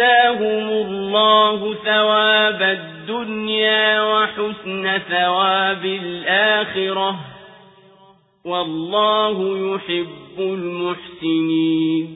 فآتاهم الله ثواب الدنيا وحسن ثواب الآخرة والله يحب المحسنين.